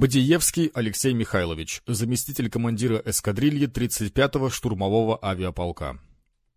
Бодиевский Алексей Михайлович, заместитель командира эскадрильи 35-го штурмового авиаполка.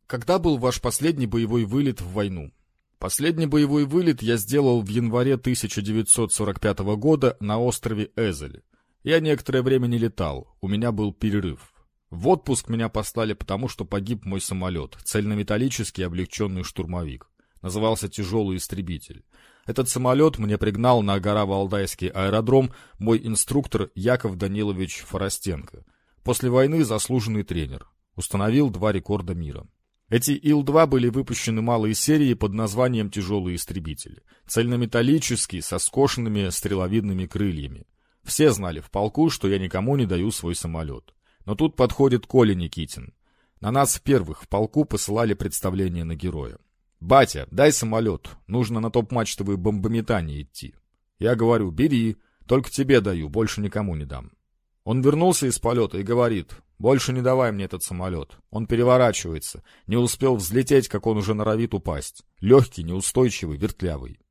Когда был ваш последний боевой вылет в войну? Последний боевой вылет я сделал в январе 1945 года на острове Эзель. Я некоторое время не летал, у меня был перерыв. В отпуск меня послали потому, что погиб мой самолет, цельнометаллический облегченный штурмовик. Назывался «Тяжелый истребитель». Этот самолет мне пригнал на гора Валдайский аэродром мой инструктор Яков Данилович Форостенко. После войны заслуженный тренер. Установил два рекорда мира. Эти Ил-2 были выпущены малой серии под названием «Тяжелый истребитель». Цельнометаллический, со скошенными стреловидными крыльями. Все знали в полку, что я никому не даю свой самолет. Но тут подходит Коля Никитин. На нас первых в полку посылали представление на героя. «Батя, дай самолет, нужно на топ-мачтовые бомбометание идти». Я говорю, бери, только тебе даю, больше никому не дам. Он вернулся из полета и говорит, больше не давай мне этот самолет. Он переворачивается, не успел взлететь, как он уже норовит упасть. Легкий, неустойчивый, вертлявый.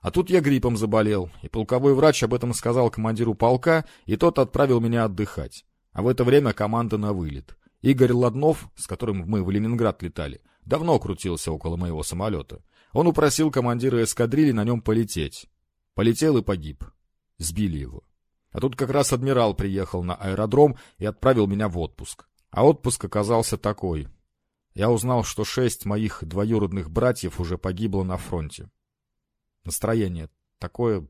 А тут я гриппом заболел, и полковой врач об этом сказал командиру полка, и тот отправил меня отдыхать. А в это время команда на вылет. Игорь Ладнов, с которым мы в Ленинград летали, давно крутился около моего самолета. Он упросил командира эскадрильи на нем полететь. Полетел и погиб. Сбили его. А тут как раз адмирал приехал на аэродром и отправил меня в отпуск. А отпуск оказался такой. Я узнал, что шесть моих двоюродных братьев уже погибло на фронте. Настроение такое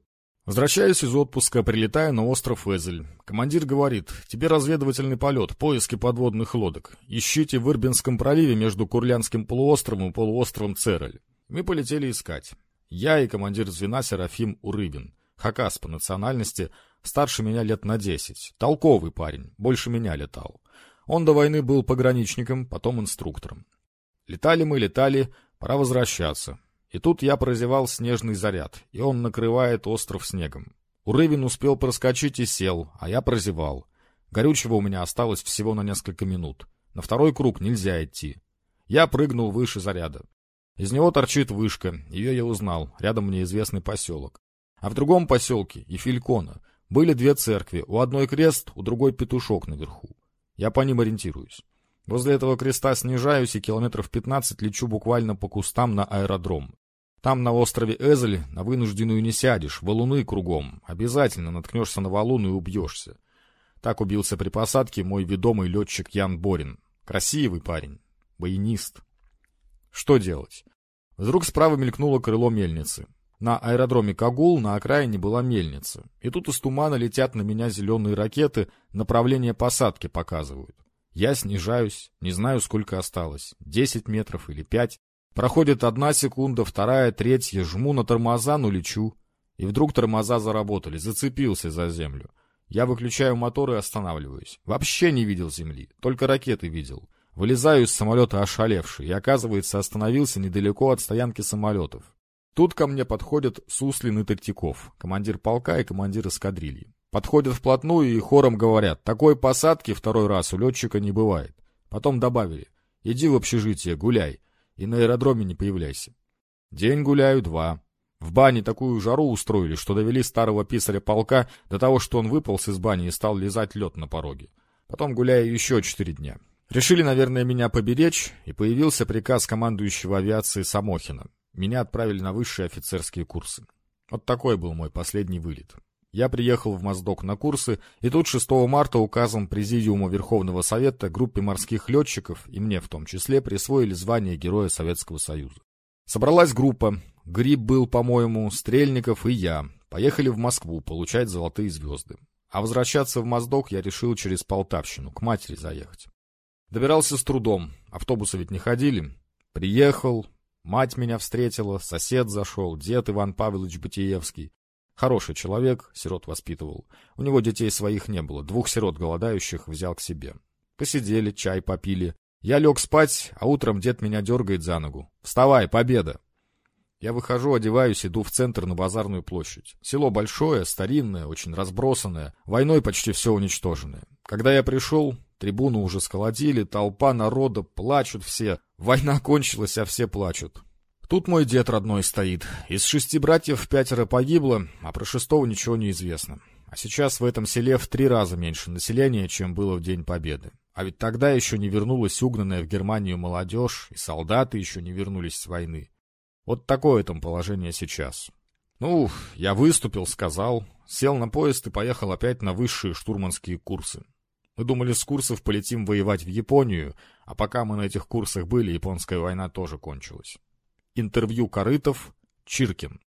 Возвращаюсь из отпуска, прилетаю на остров Эзель. Командир говорит, тебе разведывательный полет, поиски подводных лодок. Ищите в Ирбинском проливе между Курлянским полуостровом и полуостровом Церель. Мы полетели искать. Я и командир звена Серафим Урыбин. Хакас по национальности, старше меня лет на десять. Толковый парень, больше меня летал. Он до войны был пограничником, потом инструктором. Летали мы, летали, пора возвращаться. И тут я прозевал снежный заряд, и он накрывает остров снегом. Урывин успел проскочить и сел, а я прозевал. Горючего у меня осталось всего на несколько минут. На второй круг нельзя идти. Я прыгнул выше заряда. Из него торчит вышка, ее я узнал, рядом мне известный поселок. А в другом поселке, Ефилькона, были две церкви, у одной крест, у другой петушок наверху. Я по ним ориентируюсь. Возле этого креста снижаюсь и километров пятнадцать лечу буквально по кустам на аэродром. Там, на острове Эзель, на вынужденную не сядешь, валуны кругом. Обязательно наткнешься на валун и убьешься. Так убился при посадке мой ведомый летчик Ян Борин. Красивый парень. Баянист. Что делать? Вдруг справа мелькнуло крыло мельницы. На аэродроме Кагул на окраине была мельница. И тут из тумана летят на меня зеленые ракеты, направление посадки показывают. Я снижаюсь, не знаю, сколько осталось, десять метров или пять. Проходит одна секунда, вторая, третья, жму на тормоза, но лечу. И вдруг тормоза заработали, зацепился за землю. Я выключаю мотор и останавливаюсь. Вообще не видел земли, только ракеты видел. Вылезаю из самолета ошалевший, и, оказывается, остановился недалеко от стоянки самолетов. Тут ко мне подходят Суслин и Тактиков, командир полка и командир эскадрильи. Подходят вплотную и хором говорят, такой посадки второй раз у летчика не бывает. Потом добавили, иди в общежитие, гуляй и на аэродроме не появляйся. День гуляю, два. В бане такую жару устроили, что довели старого писаря полка до того, что он выполз из бани и стал лизать лед на пороге. Потом гуляю еще четыре дня. Решили, наверное, меня поберечь, и появился приказ командующего авиации Самохина. Меня отправили на высшие офицерские курсы. Вот такой был мой последний вылет. Я приехал в Моздок на курсы, и тут 6 марта указом Президиума Верховного Совета группе морских летчиков, и мне в том числе, присвоили звание Героя Советского Союза. Собралась группа. Гриб был, по-моему, Стрельников и я. Поехали в Москву получать золотые звезды. А возвращаться в Моздок я решил через Полтавщину, к матери заехать. Добирался с трудом, автобусы ведь не ходили. Приехал, мать меня встретила, сосед зашел, дед Иван Павлович Батиевский. Хороший человек, сирот воспитывал. У него детей своих не было, двух сирот голодающих взял к себе. Посидели, чай попили. Я лег спать, а утром дед меня дергает за ногу. «Вставай, победа!» Я выхожу, одеваюсь, иду в центр на базарную площадь. Село большое, старинное, очень разбросанное, войной почти все уничтоженное. Когда я пришел, трибуну уже сколотили, толпа народа, плачут все. Война кончилась, а все плачут. Тут мой дед родной стоит. Из шести братьев пятеро погибло, а про шестого ничего не известно. а сейчас в этом селе в три раза меньше населения, чем было в День Победы. А ведь тогда еще не вернулась угнанная в Германию молодежь, и солдаты еще не вернулись с войны. Вот такое там положение сейчас. Ну, я выступил, сказал, сел на поезд и поехал опять на высшие штурманские курсы. Мы думали, с курсов полетим воевать в Японию, а пока мы на этих курсах были, японская война тоже кончилась. Интервью Корытов, Чиркин.